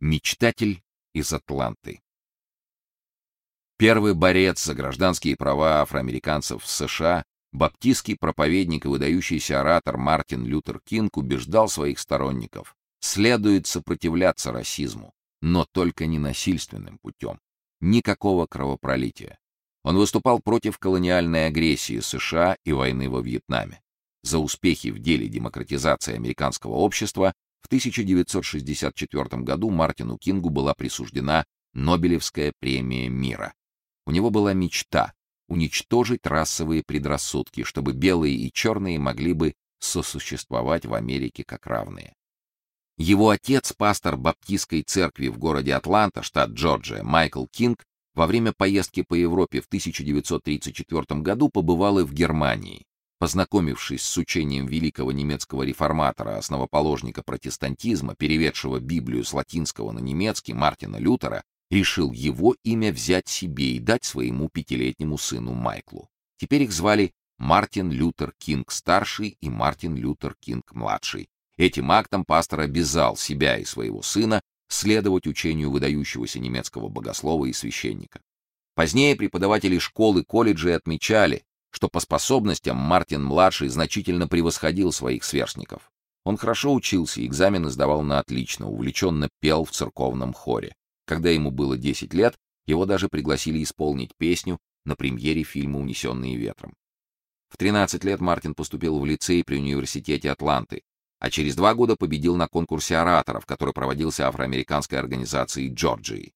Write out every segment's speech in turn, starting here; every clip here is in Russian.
Мечтатель из Атланты. Первый борец за гражданские права афроамериканцев в США, баптистский проповедник и выдающийся оратор Мартин Лютер Кинг убеждал своих сторонников: следует сопротивляться расизму, но только не насильственным путем. Никакого кровопролития. Он выступал против колониальной агрессии США и войны во Вьетнаме. За успехи в деле демократизации американского общества в 1964 году Мартину Кингу была присуждена Нобелевская премия мира. У него была мечта уничтожить расовые предрассудки, чтобы белые и черные могли бы сосуществовать в Америке как равные. Его отец, пастор баптистской церкви в городе Атланта, штат Джорджия, Майкл Кинг, во время поездки по Европе в 1934 году побывал и в Германии. Познакомившись с учением великого немецкого реформатора, основоположника протестантизма, переведшего Библию с латинского на немецкий Мартина Лютера, решил его имя взять себе и дать своему пятилетнему сыну Майклу. Теперь их звали Мартин Лютер Кинг старший и Мартин Лютер Кинг младший. Этим актом пастор обязал себя и своего сына следовать учению выдающегося немецкого богослова и священника. Позднее преподаватели школ и колледжей отмечали, что по способностям Мартин-младший значительно превосходил своих сверстников. Он хорошо учился, экзамены сдавал на отлично, увлеченно пел в церковном хоре. Когда ему было 10 лет, его даже пригласили исполнить песню на премьере фильма «Унесенные ветром». В 13 лет Мартин поступил в лицей при университете Атланты, а через два года победил на конкурсе ораторов, который проводился афроамериканской организацией Джорджии.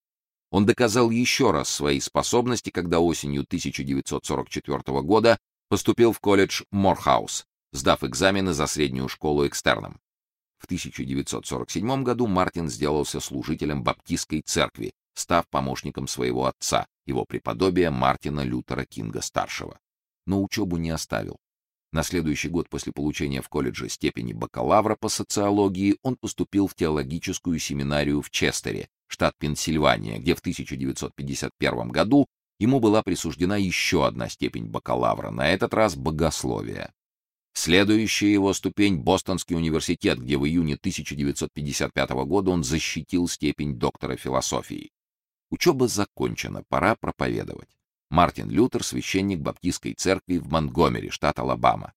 Он доказал еще раз свои способности, когда осенью 1944 года поступил в колледж Морхаус, сдав экзамены за среднюю школу экстерном. В 1947 году Мартин сделался служителем баптистской церкви, став помощником своего отца, его преподобия Мартина Лютера Кинга старшего. Но учебу не оставил. На следующий год после получения в колледже степени бакалавра по социологии он поступил в теологическую семинарию в Честере, штат Пенсильвания, где в 1951 году ему была присуждена еще одна степень бакалавра, на этот раз богословие. Следующая его ступень Бостонский университет, где в июне 1955 года он защитил степень доктора философии. Учеба закончена, пора проповедовать. Мартин Лютер священник Баптистской церкви в Монтгомери, штат Алабама.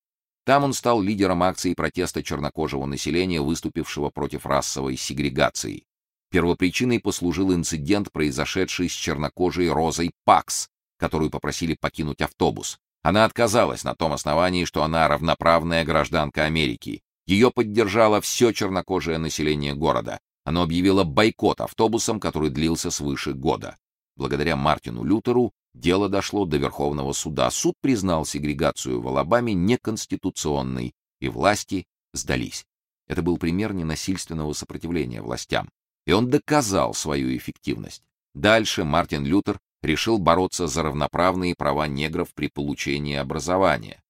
Там он стал лидером акции протеста чернокожего населения, выступившего против расовой сегрегации. Первопричиной послужил инцидент, произошедший с чернокожей Розой Пакс, которую попросили покинуть автобус. Она отказалась на том основании, что она равноправная гражданка Америки. Ее поддержало все чернокожее население города. Оно объявило бойкот автобусам, который длился свыше года. Благодаря Мартину Лютеру дело дошло до Верховного суда. Суд признал сегрегацию в Алабаме неконституционной, и власти сдались. Это был пример ненасильственного сопротивления властям и он доказал свою эффективность. Дальше Мартин Лютер решил бороться за равноправные права негров при получении образования.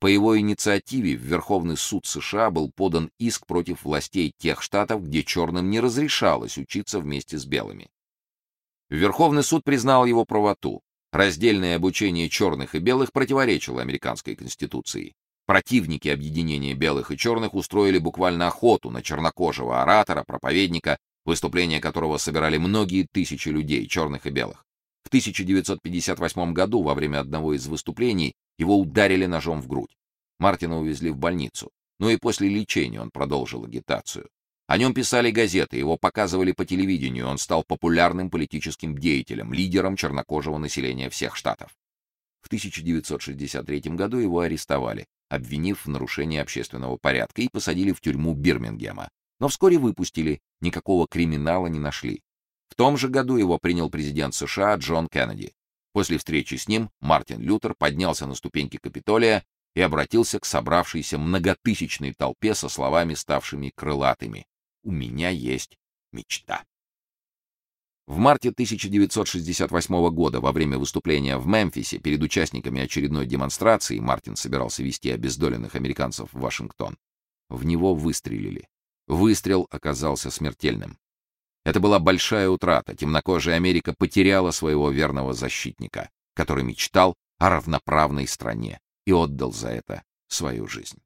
По его инициативе в Верховный суд США был подан иск против властей тех штатов, где черным не разрешалось учиться вместе с белыми. Верховный суд признал его правоту. Раздельное обучение черных и белых противоречило американской конституции. Противники объединения белых и черных устроили буквально охоту на чернокожего оратора, проповедника, выступления которого собирали многие тысячи людей, черных и белых. В 1958 году во время одного из выступлений его ударили ножом в грудь. Мартина увезли в больницу. Но и после лечения он продолжил агитацию. О нем писали газеты, его показывали по телевидению, он стал популярным политическим деятелем, лидером чернокожего населения всех штатов. В 1963 году его арестовали, обвинив в нарушении общественного порядка и посадили в тюрьму Бирмингема, но вскоре выпустили, никакого криминала не нашли. В том же году его принял президент США Джон Кеннеди. После встречи с ним Мартин Лютер поднялся на ступеньки Капитолия и обратился к собравшейся многотысячной толпе со словами, ставшими крылатыми: "У меня есть мечта". В марте 1968 года во время выступления в Мемфисе перед участниками очередной демонстрации Мартин собирался вести обездоленных американцев в Вашингтон. В него выстрелили. Выстрел оказался смертельным. Это была большая утрата. Темнокожая Америка потеряла своего верного защитника, который мечтал о равноправной стране и отдал за это свою жизнь.